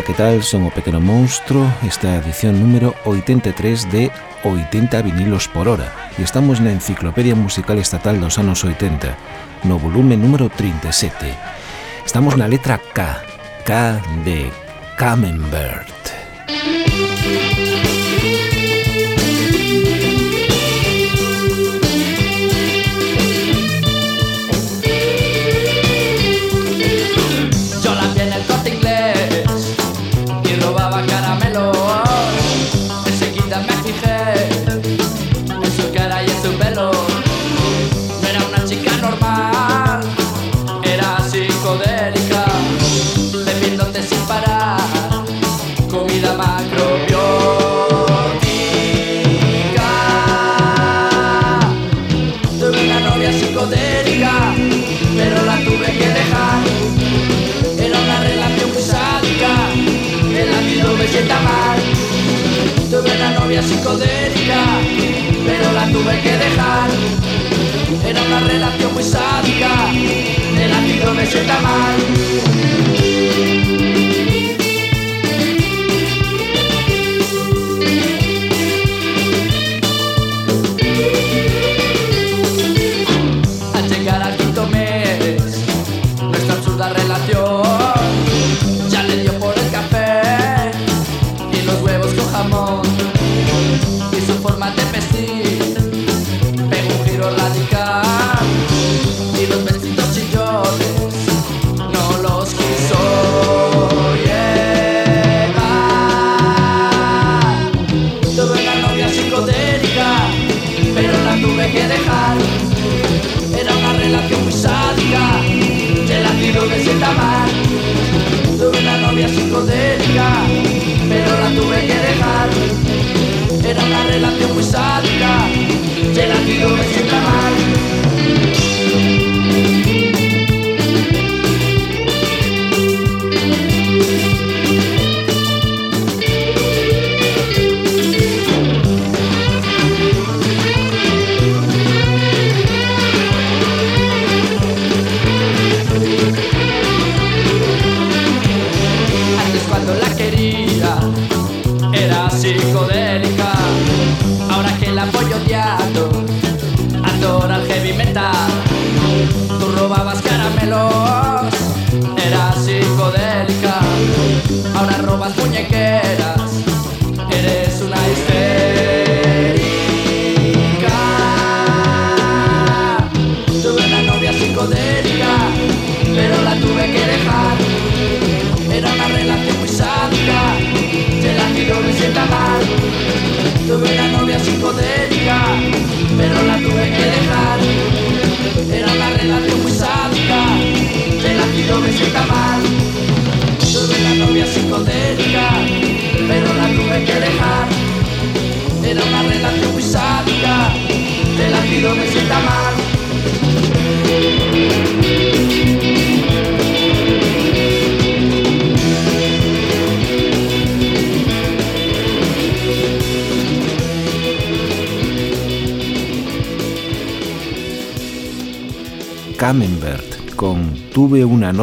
Ola, que tal? Son o Pequeno Monstro Esta edición número 83 de 80 vinilos por hora. E estamos na Enciclopedia Musical Estatal dos anos 80 No volume número 37 Estamos na letra K K de Camembert.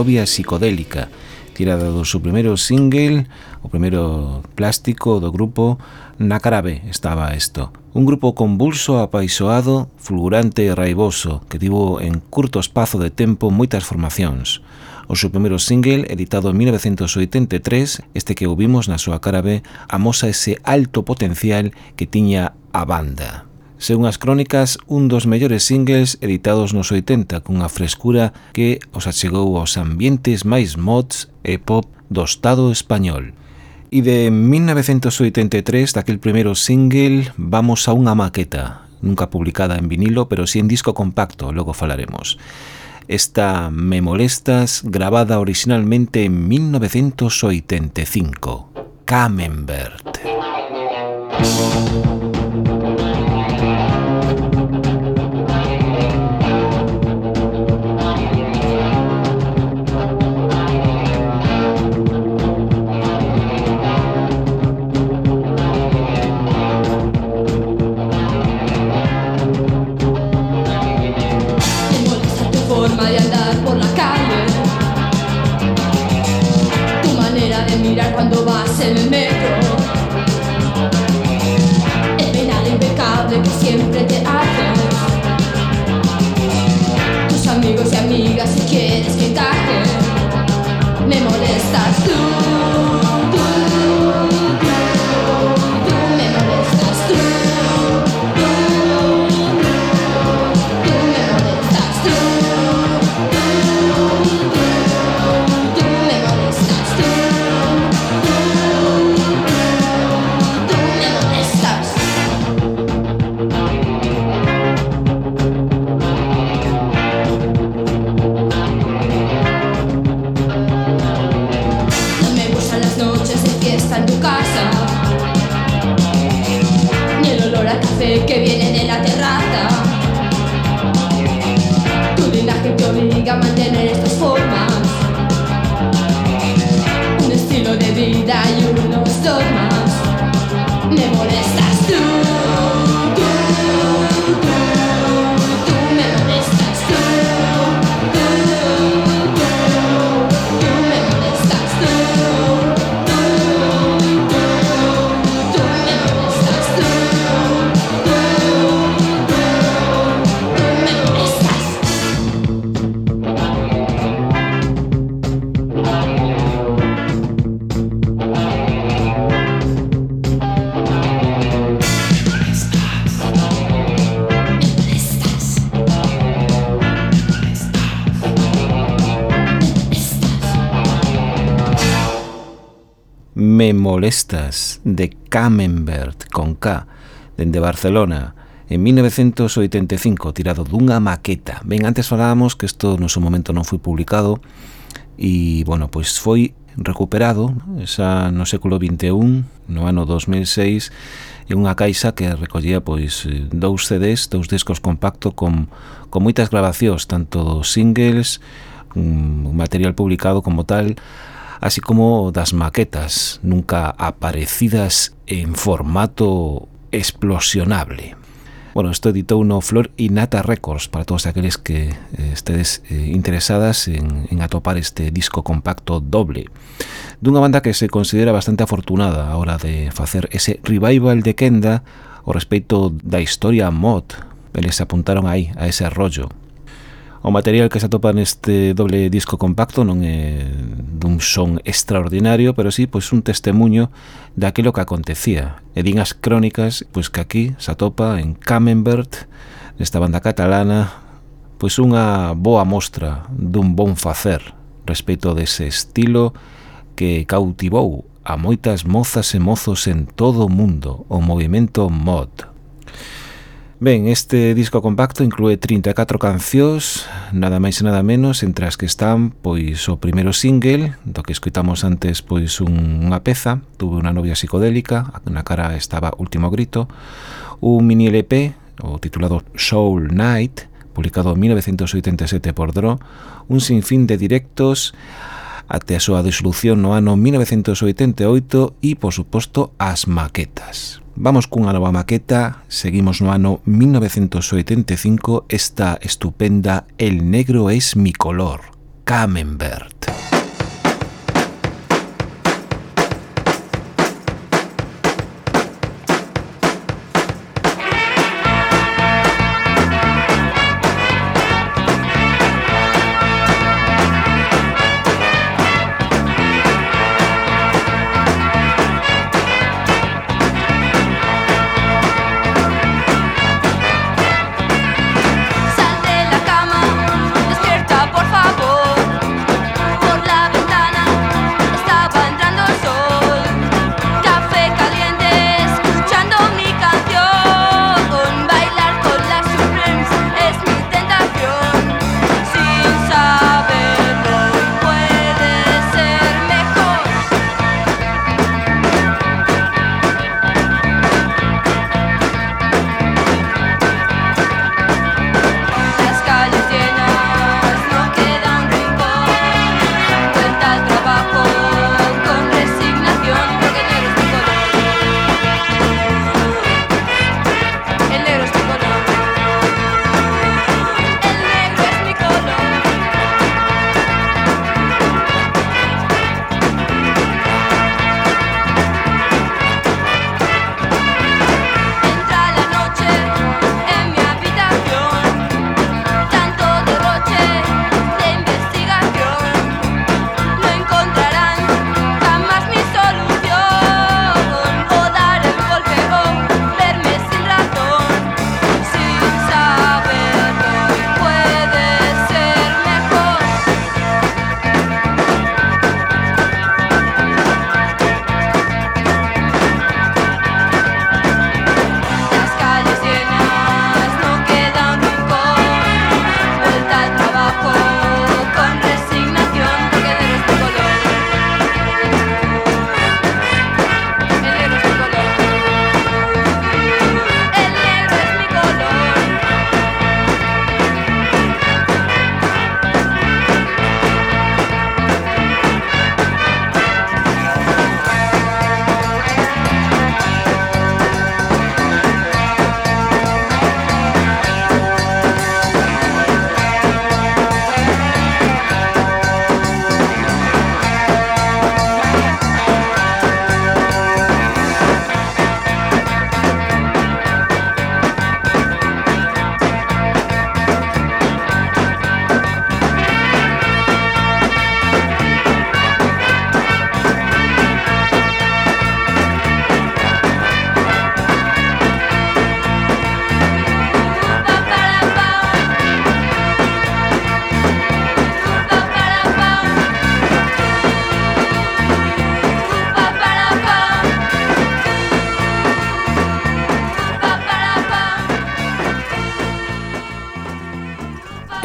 Novia Psicodélica, tirada do seu primeiro single, o primeiro plástico do grupo Na Carabe estaba isto. Un grupo convulso, apaisoado, fulgurante e raivoso, que tivo en curto espazo de tempo moitas formacións. O seu primeiro single, editado en 1983, este que ouvimos na súa cara B, amosa ese alto potencial que tiña a banda. Según as crónicas, un dos mellores singles editados nos 80 cunha frescura que os achegou aos ambientes máis mods e pop do Estado español. E de 1983, daquel primeiro single, vamos a unha maqueta, nunca publicada en vinilo, pero sí en disco compacto, logo falaremos. Esta Me Molestas, gravada originalmente en 1985. Camembert. Camembert. el metro. Penal impecable que siempre te haces. Tus amigos y amigas si quieres que. Me molestas tú. mantener estas formas, un estilo de vida y unos dogmas. Molestas de Camembert con K dende Barcelona en 1985 tirado dunha maqueta. Ben, antes falábamos que isto no seu momento non foi publicado e, bueno, pois foi recuperado xa no século 21 no ano 2006, e unha caixa que recollía pois dous CDs, dous discos compacto con, con moitas grabacións, tanto singles, un material publicado como tal, así como das maquetas nunca aparecidas en formato explosionable. Bueno, isto editou no Flor y Nata Records para todos aqueles que eh, estedes eh, interesadas en, en atopar este disco compacto doble dunha banda que se considera bastante afortunada a hora de facer ese revival de Kenda o respecto da historia mod. Eles apuntaron aí a ese rollo. O material que se atopa neste doble disco compacto non é dun son extraordinario, pero sí pois un testemunho daquilo que acontecía. E din as crónicas pois que aquí se atopa en Camembert, nesta banda catalana, pois unha boa mostra dun bon facer respecto dese estilo que cautivou a moitas mozas e mozos en todo o mundo, o movimento mod. Ben, este disco compacto inclúe 34 cancións, nada máis e nada menos, entre as que están pois o primeiro single, do que escuitamos antes pois un, unha peza, tuve unha novia psicodélica, na cara estaba Último Grito, un mini LP, o titulado Soul Night, publicado en 1987 por Dro, un sinfín de directos, até a súa disolución no ano 1988 e, por suposto, as maquetas. Vamos cunha nova maqueta, seguimos no ano 1985 esta estupenda El negro es mi color, Camembert.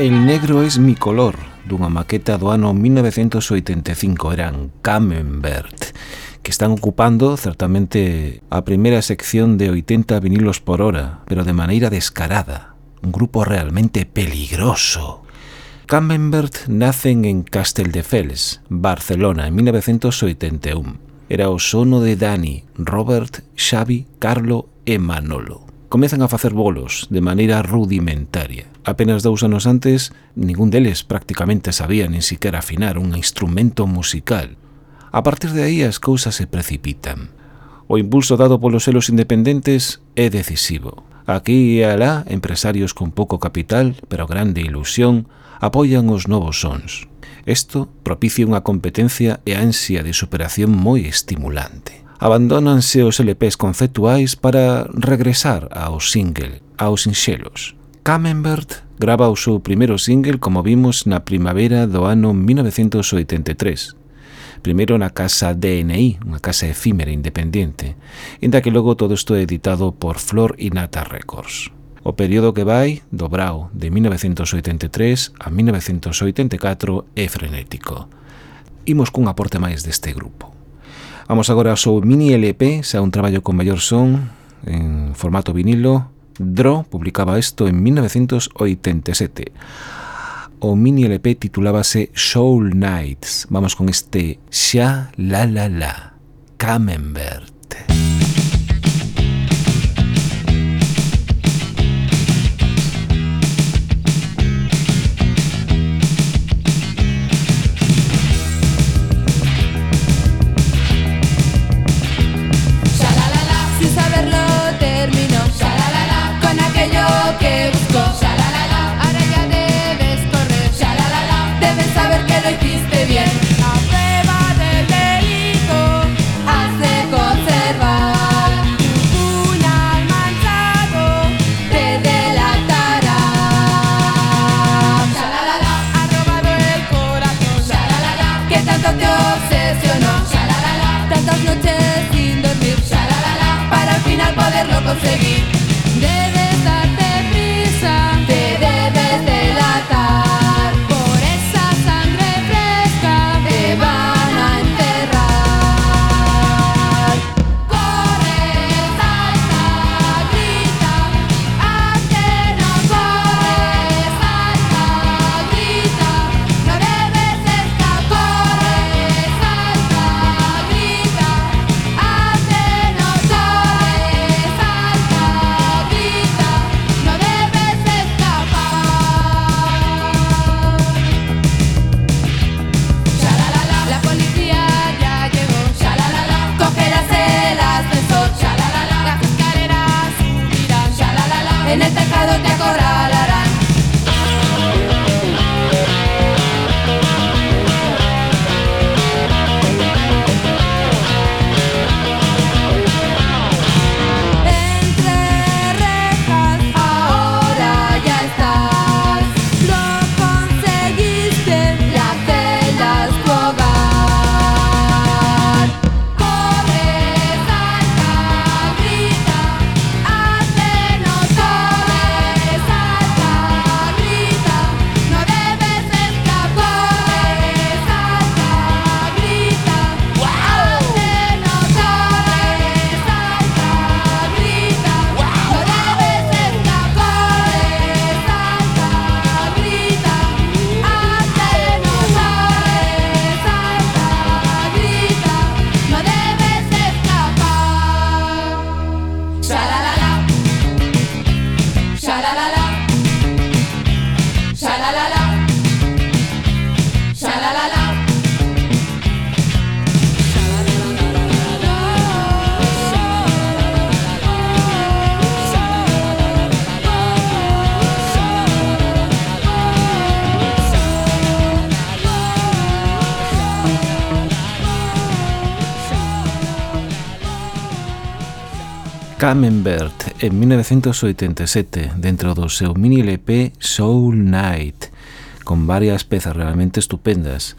El negro es mi color, dunha maqueta do ano 1985, eran Camembert, que están ocupando certamente a primeira sección de 80 vinilos por hora, pero de maneira descarada. Un grupo realmente peligroso. Camembert nacen en Casteldefels, Barcelona, en 1981. Era o sono de Dani, Robert, Xavi, Carlo e Manolo comezan a facer bolos de maneira rudimentaria. Apenas dous anos antes, ningún deles prácticamente sabía nin siquiera afinar un instrumento musical. A partir de aí as cousas se precipitan. O impulso dado polos selos independentes é decisivo. Aquí e alá, empresarios con pouco capital, pero grande ilusión, apoian os novos sons. Isto propicia unha competencia e ansia de superación moi estimulante abandónanse os LPs conceptuais para regresar ao single, aos sinxelos. Camembert grava o seu primeiro single como vimos na primavera do ano 1983, primeiro na casa DNI, unha casa efímera independente, inda que logo todo isto é editado por Flor y Nata Records. O período que vai, do Brau, de 1983 a 1984, é frenético. Imos cun aporte máis deste grupo. Vamos agora ao seu mini LP, xa un traballo con maior son en formato vinilo. Dro publicaba isto en 1987. O mini LP titulábase Soul Nights. Vamos con este Xa la la la Camembert. Camembert. Amenbert en 1987 dentro do seu mini LP Soul Night con varias pezas realmente estupendas.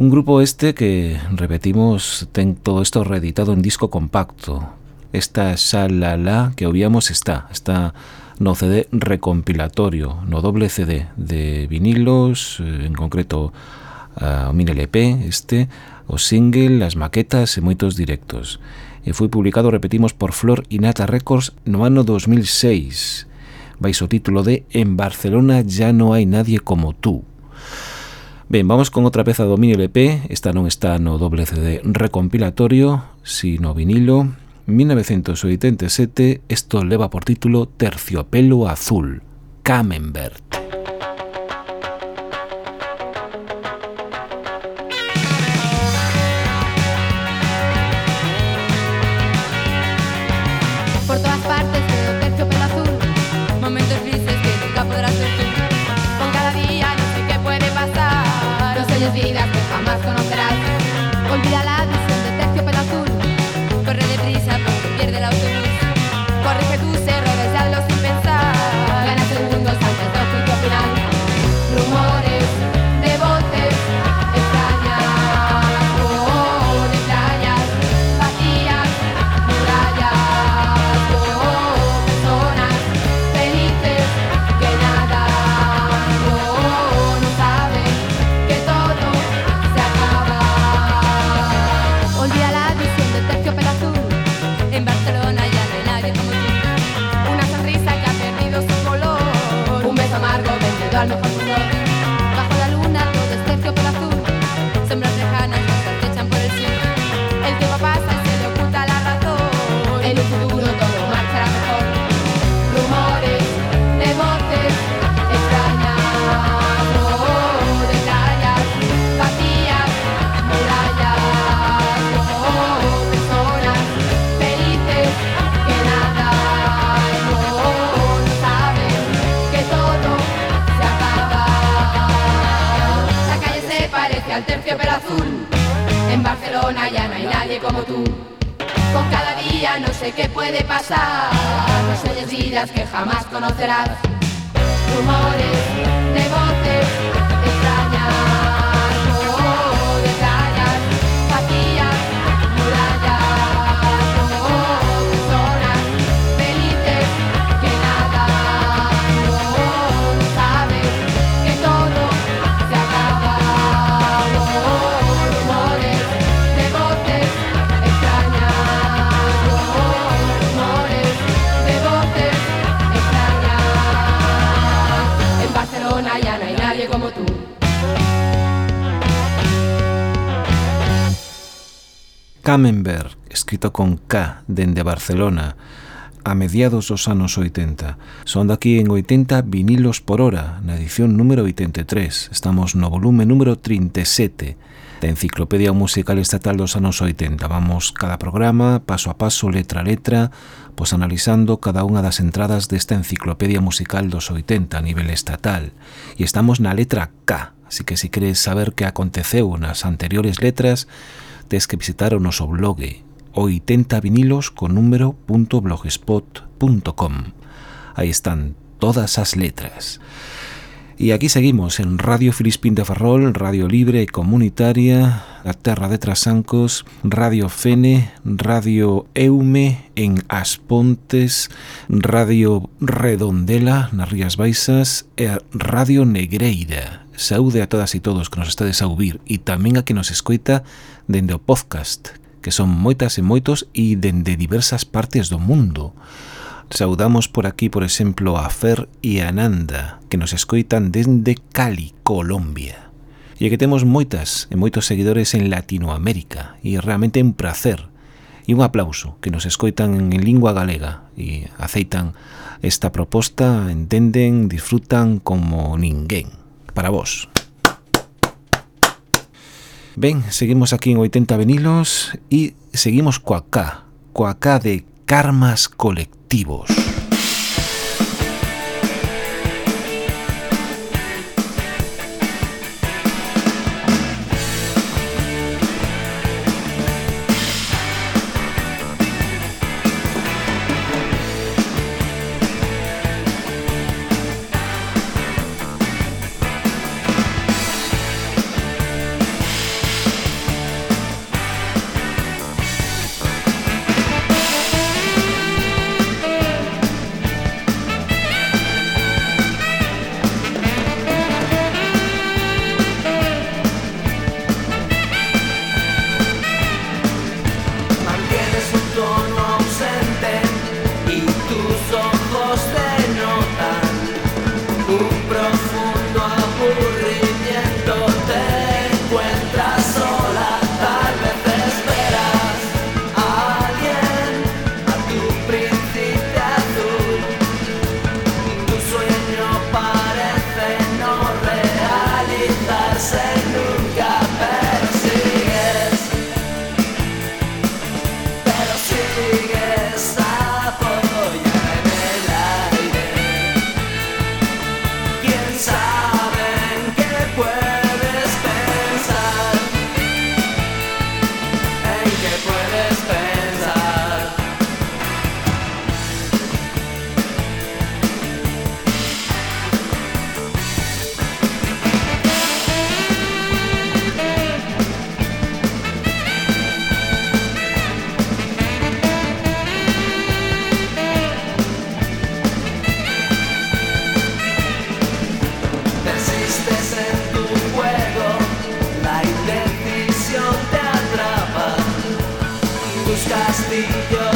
Un grupo este que, repetimos, ten todo isto reeditado en disco compacto. Esta Shalala que obviamos está, está no CD recompilatorio, no doble CD de vinilos, eh, en concreto uh, o mini LP, este, o single, as maquetas e moitos directos e foi publicado, repetimos, por Flor Inata Records no ano 2006 baixo título de En Barcelona ya no hai nadie como tú. Ben, vamos con outra peza do mini LP, esta non está no doble CD recompilatorio, sino vinilo, 1987, isto leva por título Terciopelo Azul, Camembert. como tú. Con cada día no sé qué puede pasar, no sé heridas que jamás conocerás. Rumores Camembert, escrito con K, dende Barcelona, a mediados dos anos 80. Son daqui en 80 vinilos por hora, na edición número 83. Estamos no volume número 37 da Enciclopedia Musical Estatal dos anos 80. Vamos cada programa, paso a paso, letra a letra, pois analizando cada unha das entradas desta Enciclopedia Musical dos 80 a nivel estatal. E estamos na letra K, así que se si queres saber que aconteceu nas anteriores letras, tes que visitar o noso blog 80 vinilos con número.blogspot.com Aí están todas as letras. E aquí seguimos en Radio Filispín de Ferrol, Radio Libre e Comunitaria, a Terra de Trasancos, Radio Fene, Radio Eume en As Pontes, Radio Redondela nas Rías Baixas e Radio Negreira Saúde a todas e todos que nos estades a ouvir e tamén a que nos escoita dende o podcast, que son moitas e moitos e dende diversas partes do mundo. Saudamos por aquí, por exemplo, a Fer e a Nanda, que nos escoitan dende Cali, Colombia. E que temos moitas e moitos seguidores en Latinoamérica e realmente é un placer e un aplauso que nos escoitan en lingua galega e aceitan esta proposta, entenden, disfrutan como ninguén. Para vos. Seguimos aquí en 80 venilos e seguimos coa K, coa K de Karmas Colectivos. Yeah.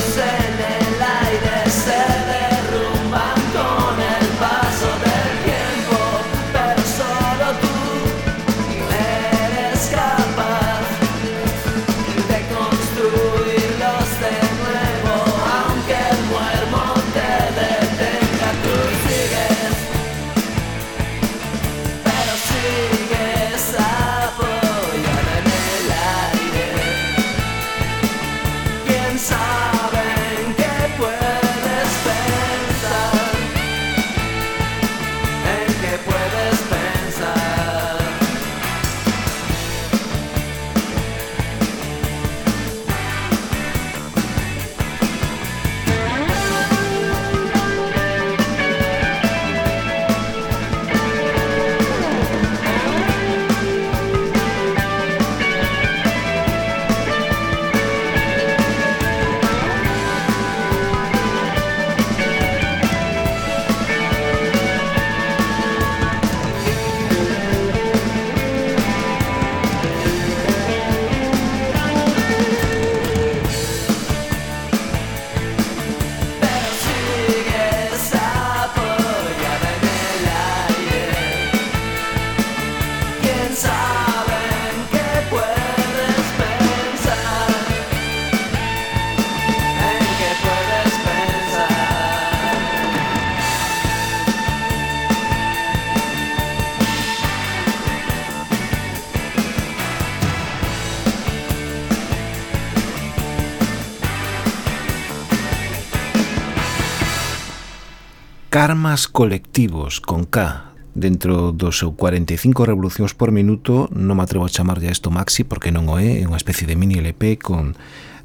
Karmas colectivos, con K, dentro do seu 45 revolucións por minuto, non me atrevo a chamarlle a isto maxi porque non o é, é unha especie de mini LP con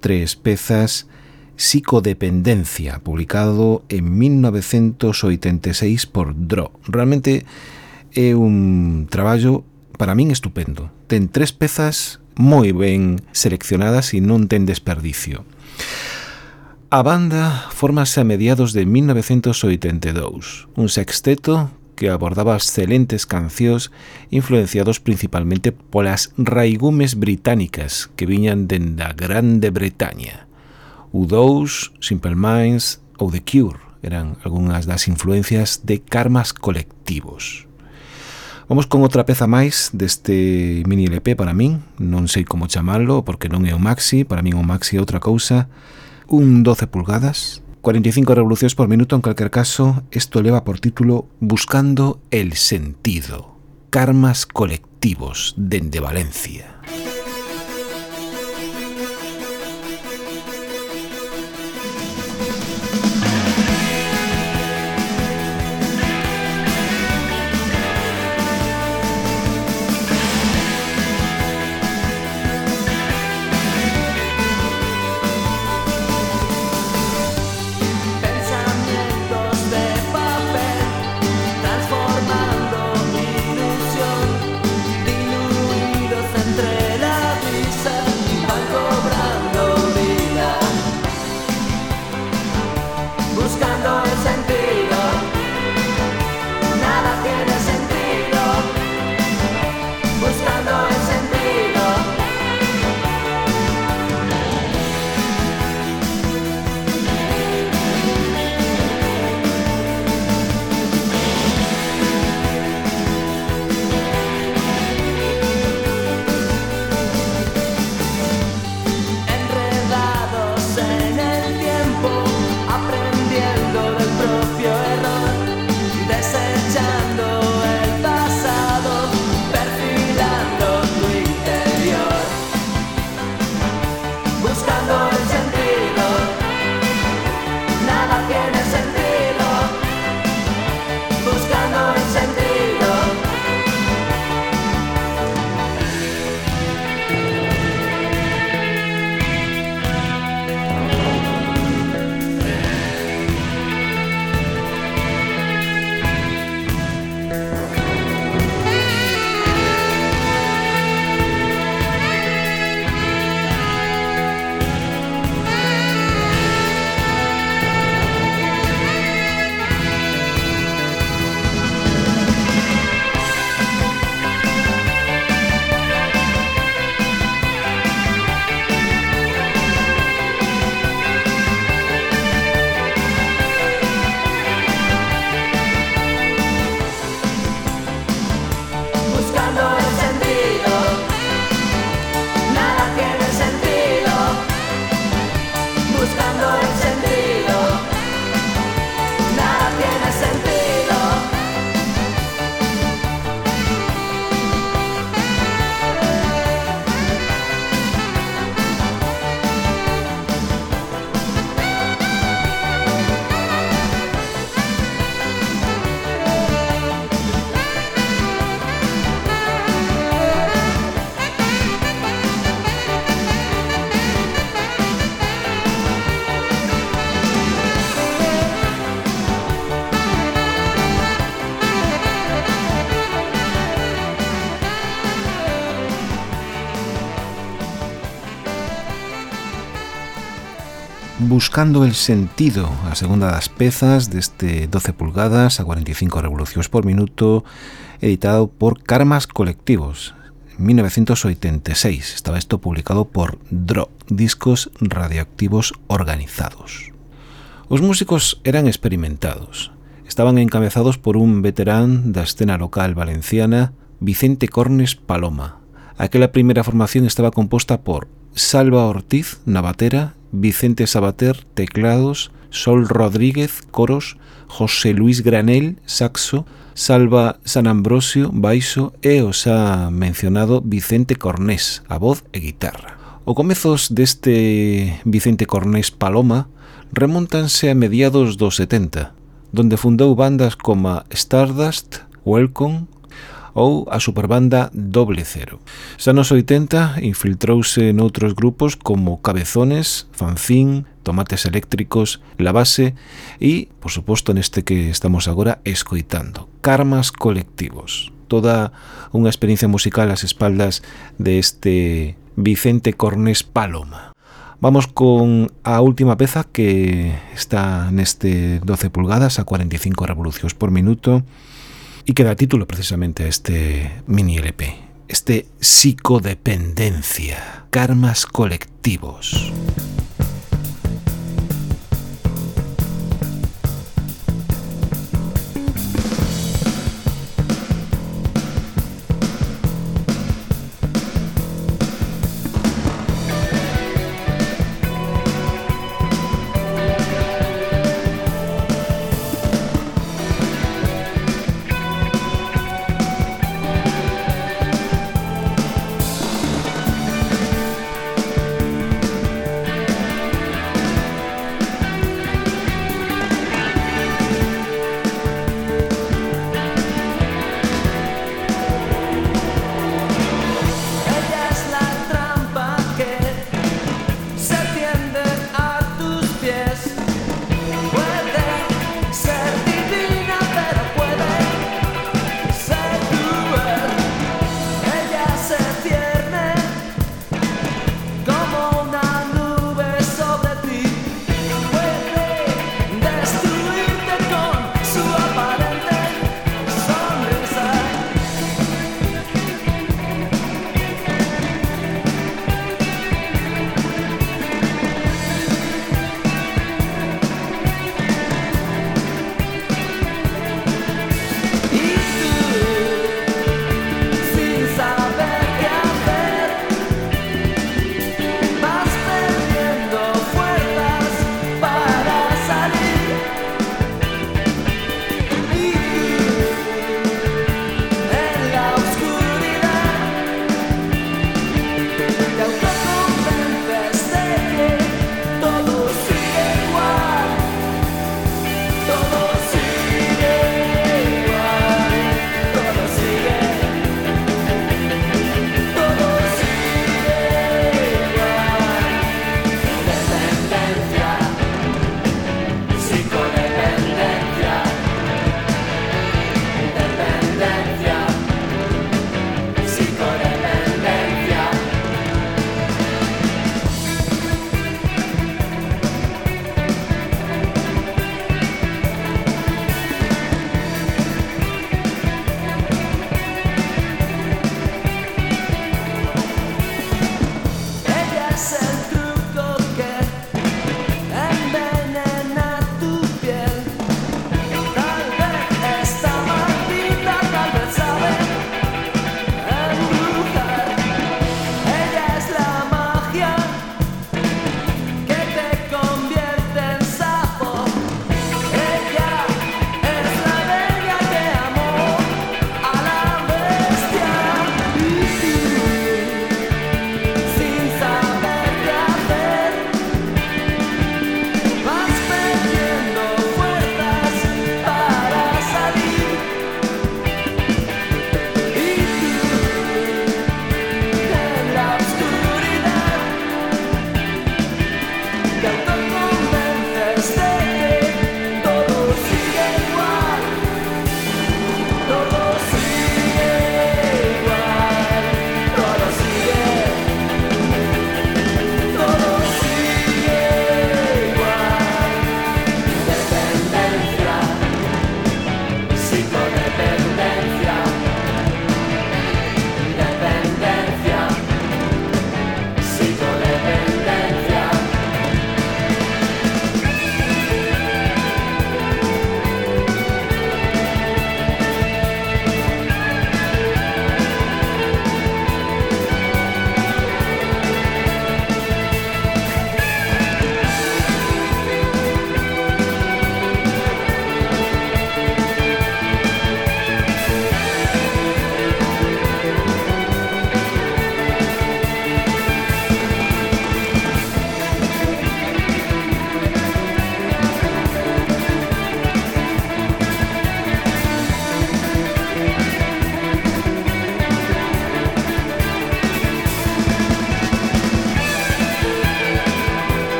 tres pezas Psicodependencia, publicado en 1986 por Dro. Realmente é un traballo para min estupendo. Ten tres pezas moi ben seleccionadas e non ten desperdicio. A banda formase a mediados de 1982, un sexteto que abordaba excelentes cancións influenciados principalmente polas raigumes británicas que viñan denda Grande Bretaña. U2, Simple Minds ou The Cure eran algunhas das influencias de karmas colectivos. Vamos con outra peza máis deste mini LP para min, non sei como chamarlo porque non é o maxi, para min o maxi é outra cousa, un 12 pulgadas, 45 revolucións por minuto, en calquer caso, isto leva por título Buscando el sentido. Karmas colectivos dende Valencia. buscando el sentido a segunda das pezas deste 12 pulgadas a 45 revolucións por minuto editado por Karmas Colectivos 1986 estaba isto publicado por DRO Discos Radioactivos Organizados. Os músicos eran experimentados. Estaban encabezados por un veterán da escena local valenciana Vicente Cornes Paloma. Aquela primeira formación estaba composta por Salva Ortiz na batera Vicente Sabater, teclados, Sol Rodríguez, coros, José Luis Granel, saxo, Salva San Ambrosio, baixo e os ha mencionado Vicente Cornés, a voz e guitarra. O comezos deste Vicente Cornés Paloma remontanse a mediados dos 70, donde fundou bandas como Stardust, Welcome, ou a superbanda Doble Cero. Xa nos 80 infiltrouse noutros grupos como Cabezones, Fanzín, Tomates Eléctricos, La Base e, por suposto, neste que estamos agora escoitando, Karmas Colectivos. Toda unha experiencia musical ás espaldas deste Vicente Cornés Paloma. Vamos con a última peza que está neste 12 pulgadas a 45 revolucións por minuto y que da título precisamente a este mini LP, este psicodependencia, karmas colectivos.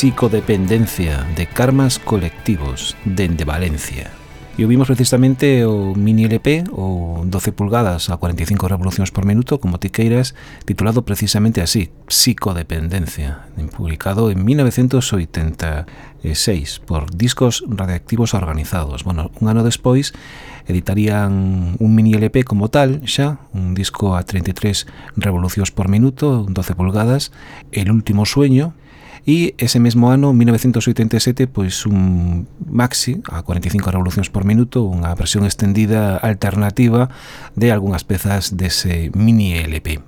psicodependencia de karmas colectivos dende Valencia. E vimos precisamente o mini LP, o 12 pulgadas a 45 revolucións por minuto, como ti queiras, titulado precisamente así, Psicodependencia, publicado en 1986 por Discos radioactivos Organizados. Bueno, un ano despois editarían un mini LP como tal, xa, un disco a 33 revolucións por minuto, 12 pulgadas, El último sueño, e ese mesmo ano, 1987, pois un maxi a 45 revolucións por minuto, unha versión extendida alternativa de algunhas pezas dese mini LP.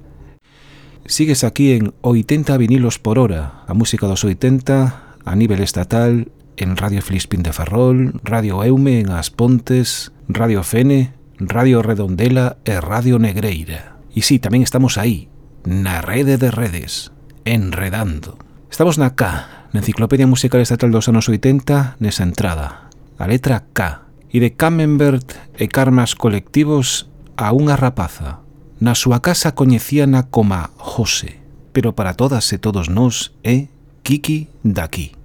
Sigues aquí en 80 vinilos por hora, a música dos 80 a nivel estatal en Radio Flispín de Ferrol, Radio Eume en As Pontes, Radio Fene, Radio Redondela e Radio Negreira. E sí, tamén estamos aí, na rede de redes, enredando. Estamos na K, na Enciclopedia Musical Estatal dos anos 80, nesa entrada. A letra K. E de Camembert e Carmas colectivos a unha rapaza. Na súa casa coñecíana como José, pero para todas e todos nós é Kiki daqui.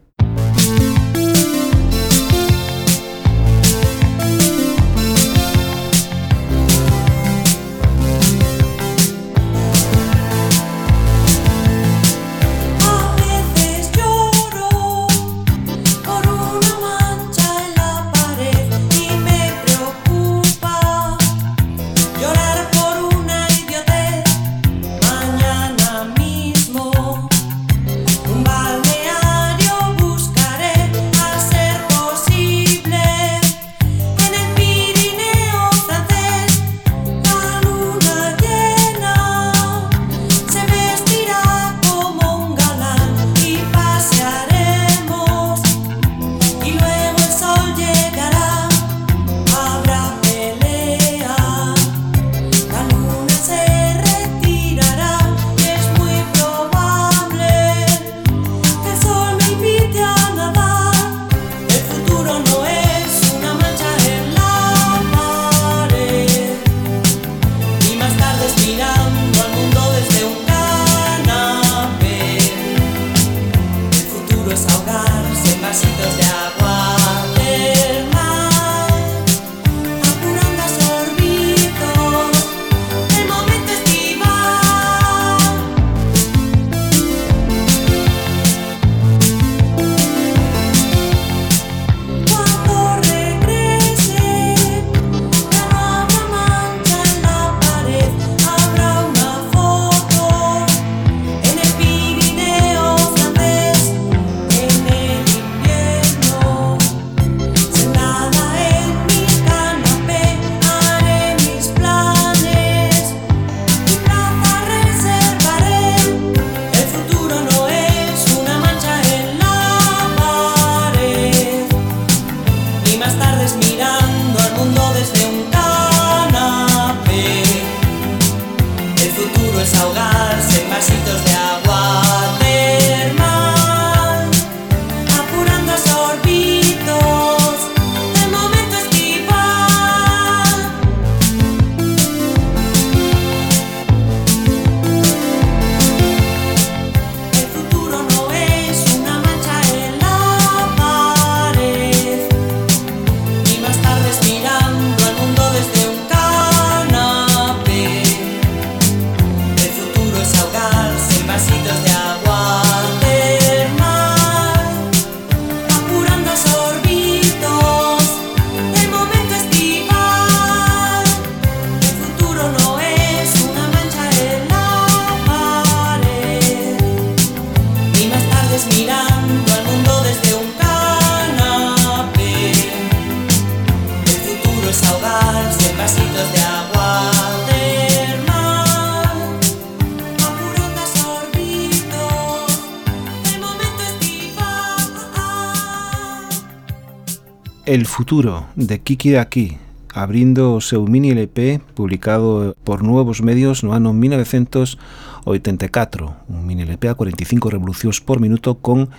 Futuro de Kiki de aquí, abrindo o seu mini LP publicado por Nuevos Medios no ano 1984, un mini LP a 45 revolucións por minuto con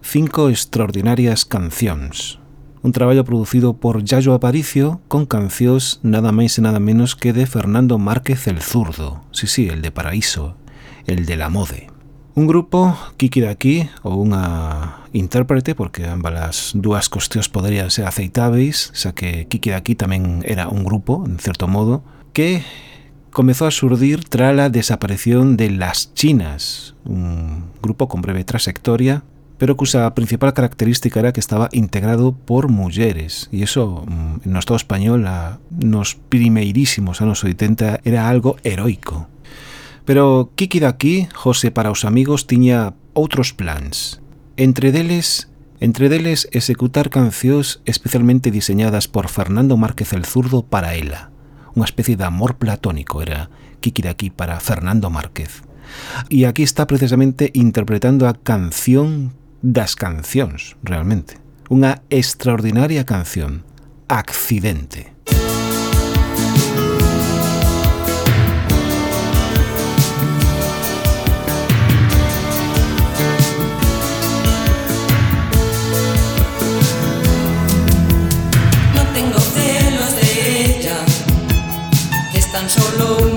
cinco extraordinarias cancións. Un traballo producido por Yayo Aparicio con cancións nada máis e nada menos que de Fernando Márquez el Zurdo, sí, sí, el de Paraíso, el de la Mode. Un grupo, Kiki de aquí, ou unha intérprete, porque ambas as dúas cuestións poderían ser aceitáveis, xa que Kiki de aquí tamén era un grupo, en certo modo, que comezou a surdir tra a desaparición de Las Chinas, un grupo con breve trayectoria, pero cusa principal característica era que estaba integrado por mulleres, e iso mm, no Estado español a, nos primeirísimos anos 80 era algo heroico. Pero Kiki daqui, José para os amigos, tiña outros plans. Entre deles, entre deles executar cancións especialmente diseñadas por Fernando Márquez el Zurdo para ela. Unha especie de amor platónico era Kiki daqui para Fernando Márquez. E aquí está precisamente interpretando a canción das cancións, realmente. Unha extraordinaria canción, Accidente. tan solo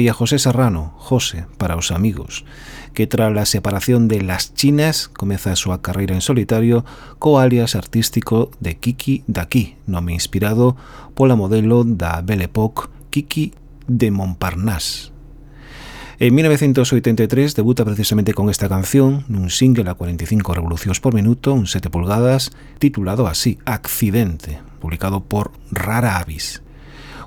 María José Serrano, José, para os amigos, que tras a separación de Las Chinas comeza a súa carreira en solitario co alias artístico de Kiki Daqui, nome inspirado pola modelo da Belle Époque Kiki de Montparnasse. En 1983 debuta precisamente con esta canción nun single a 45 revolucións por minuto, un 7 pulgadas, titulado así, Accidente, publicado por Rara Avis.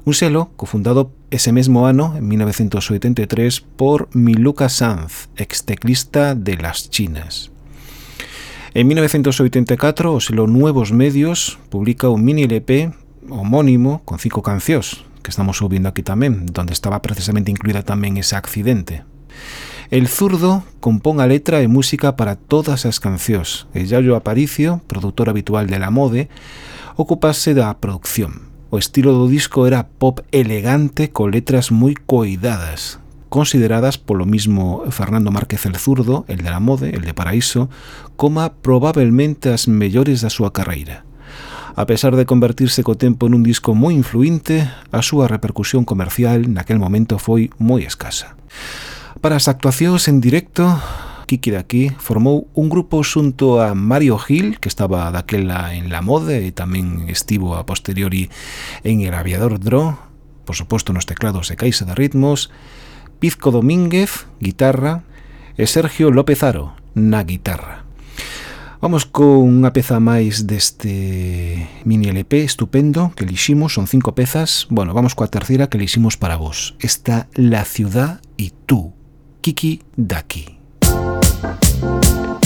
Un selo cofundado ese mesmo ano, en 1983, por Miluka Sanz, ex teclista de Las Chinas. En 1984, o selo Nuevos Medios publica un mini LP homónimo con cinco cancións, que estamos subindo aquí tamén, donde estaba precisamente incluída tamén ese accidente. El zurdo compón a letra e música para todas as cancións, e Yayo Aparicio, produtor habitual de la mode, ocupase da producción. O estilo do disco era pop elegante co letras moi coidadas, consideradas polo mismo Fernando Márquez el Zurdo, el de la Mode, el de Paraíso, como probablemente as mellores da súa carreira. A pesar de convertirse co tempo nun disco moi influinte, a súa repercusión comercial naquel momento foi moi escasa. Para as actuacións en directo, Tiki daqui formou un grupo xunto a Mario Gil, que estaba daquela en La Mode e tamén estivo a posteriori en El Aviador Dro, por suposto nos teclados e caixa de ritmos, Pizco Domínguez, guitarra, e Sergio López Aro, na guitarra. Vamos con unha peza máis deste mini LP estupendo que liximos, son cinco pezas. Bueno, vamos coa terceira que liximos para vos. Está La ciudad y tú, Kiki Daki. you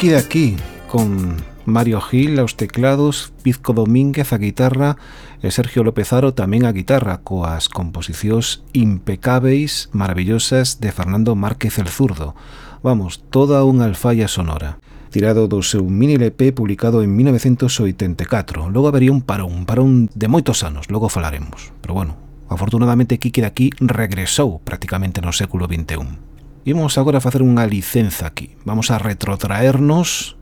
Aquí de aquí, con Mario Gil aos teclados, Pizco Domínguez a guitarra e Sergio López Aro tamén a guitarra, coas composicións impecáveis, maravillosas de Fernando Márquez el Zurdo. Vamos, toda unha alfalla sonora tirado do seu mini LP publicado en 1984. Logo habería un parón, un parón de moitos anos, logo falaremos. Pero bueno, afortunadamente Kiki de aquí regresou prácticamente no século XXI. Imos agora a facer unha licenza aquí. Vamos a retrotraernos.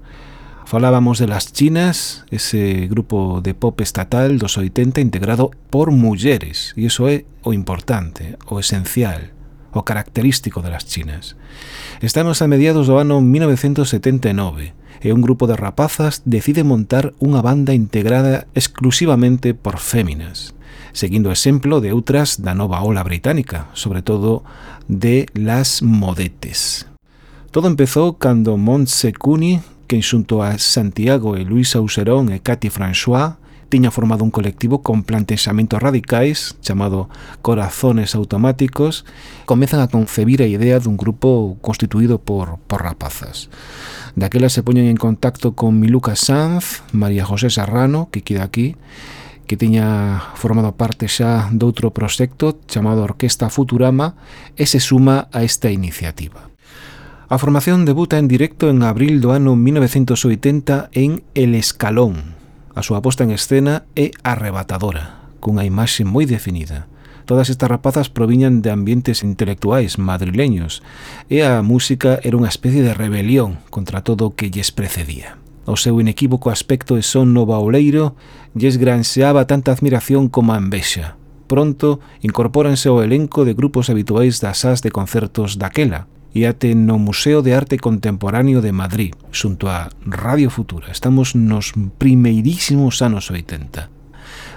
Falábamos de Las Chinas, ese grupo de pop estatal dos 80 integrado por mulleres, e iso é o importante, o esencial o característico de las chinas. Estamos a mediados do ano 1979 e un grupo de rapazas decide montar unha banda integrada exclusivamente por féminas seguindo o exemplo de outras da nova ola británica, sobre todo de Las Modetes. Todo empezou cando Montse Cuni, que xunto a Santiago e Luis Auserón e Cathy François, tiña formado un colectivo con plantexamentos radicais chamado Corazones Automáticos, comezan a concebir a idea dun grupo constituído por, por rapazas. Daquela se poñen en contacto con Miluca Sanz, María José Serrano, que queda aquí, que tiña formado parte xa doutro proxecto chamado Orquesta Futurama e se suma a esta iniciativa. A formación debuta en directo en abril do ano 1980 en El Escalón. A súa posta en escena é arrebatadora, cunha imaxe moi definida. Todas estas rapazas proviñan de ambientes intelectuais madrileños e a música era unha especie de rebelión contra todo o que lles precedía. O seu inequívoco aspecto e son no baoleiro lles granxeaba tanta admiración como a envexa. Pronto incorpóranse ao elenco de grupos habituais das as de concertos daquela e até no Museo de Arte Contemporáneo de Madrid, xunto a Radio Futura. Estamos nos primeirísimos anos 80.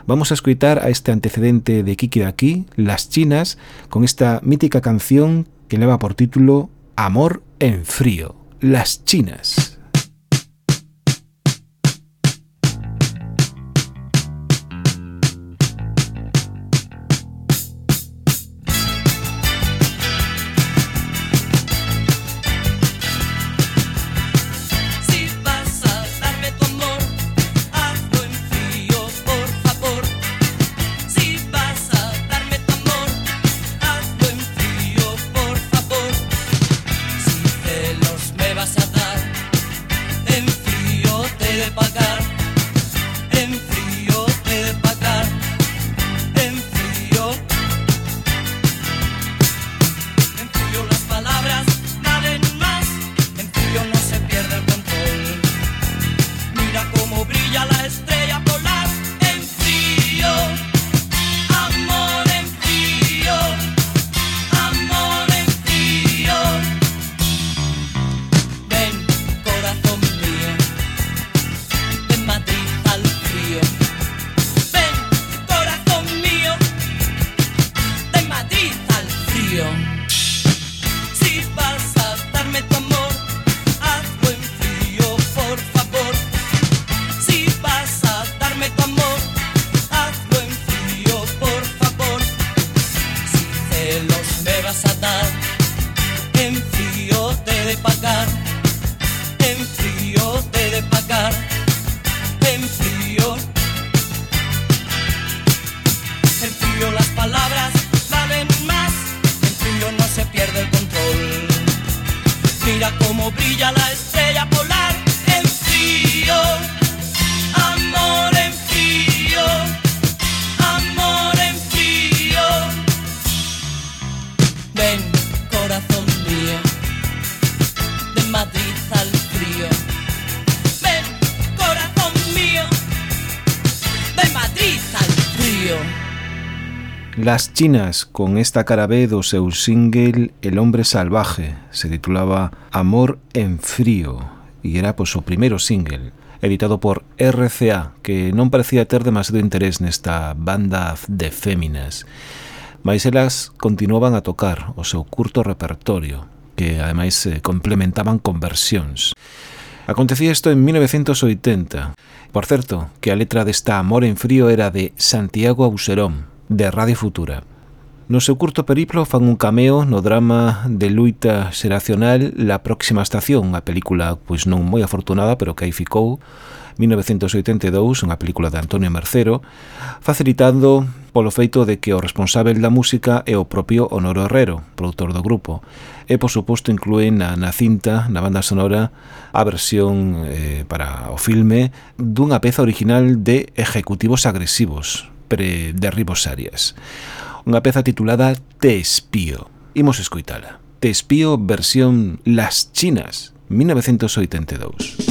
Vamos a escoitar a este antecedente de Kiki de aquí, Las Chinas, con esta mítica canción que leva por título Amor en frío, Las Chinas. Las chinas con esta cara B do seu single El hombre salvaje se titulaba Amor en frío e era pois o primeiro single editado por RCA que non parecía ter demasiado interés nesta banda de féminas mas elas continuaban a tocar o seu curto repertorio que ademais se complementaban con versións Acontecía isto en 1980. Por certo, que a letra desta Amor en frío era de Santiago Auserón, de Radio Futura. No seu curto periplo fan un cameo no drama de luita xeracional La Próxima Estación, a película pois non moi afortunada, pero que aí ficou, 1982, unha película de Antonio Mercero, facilitando polo feito de que o responsável da música é o propio Honoro Herrero, produtor do grupo, e por suposto incluen na, na cinta, na banda sonora, a versión eh, para o filme dunha peza original de Ejecutivos Agresivos, sempre derribos Arias. Unha peza titulada Te espío. Imos escoitala. Te espío versión Las Chinas, 1982.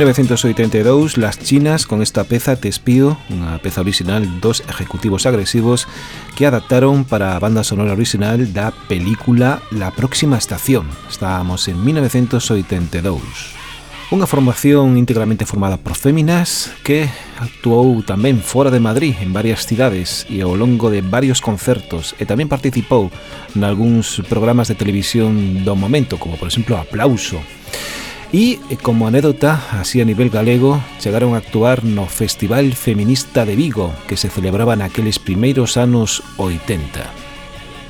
1982, Las Chinas con esta peza Te espío, unha peza original dos ejecutivos agresivos que adaptaron para a banda sonora original da película La Próxima Estación. Estábamos en 1982. Unha formación íntegramente formada por féminas que actuou tamén fora de Madrid en varias cidades e ao longo de varios concertos e tamén participou nalgúns programas de televisión do momento, como por exemplo Aplauso, E, eh, como anécdota, así a nivel galego, chegaron a actuar no Festival Feminista de Vigo, que se celebraba naqueles primeiros anos 80.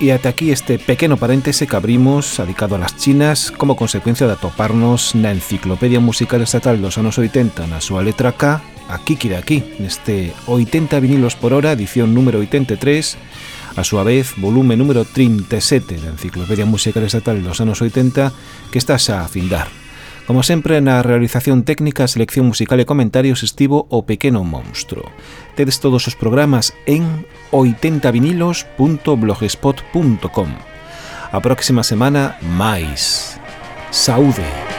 E ata aquí este pequeno paréntese que abrimos adicado a las chinas como consecuencia de atoparnos na Enciclopedia Musical Estatal dos anos 80 na súa letra K, aquí Kiki de aquí, neste 80 vinilos por hora, edición número 83, a súa vez volume número 37 da Enciclopedia Musical Estatal dos anos 80, que está xa a afindar. Como sempre, na realización técnica, selección musical e comentarios estivo o Pequeno Monstro. Tedes todos os programas en 80vinilos.blogspot.com A próxima semana, máis. Saúde!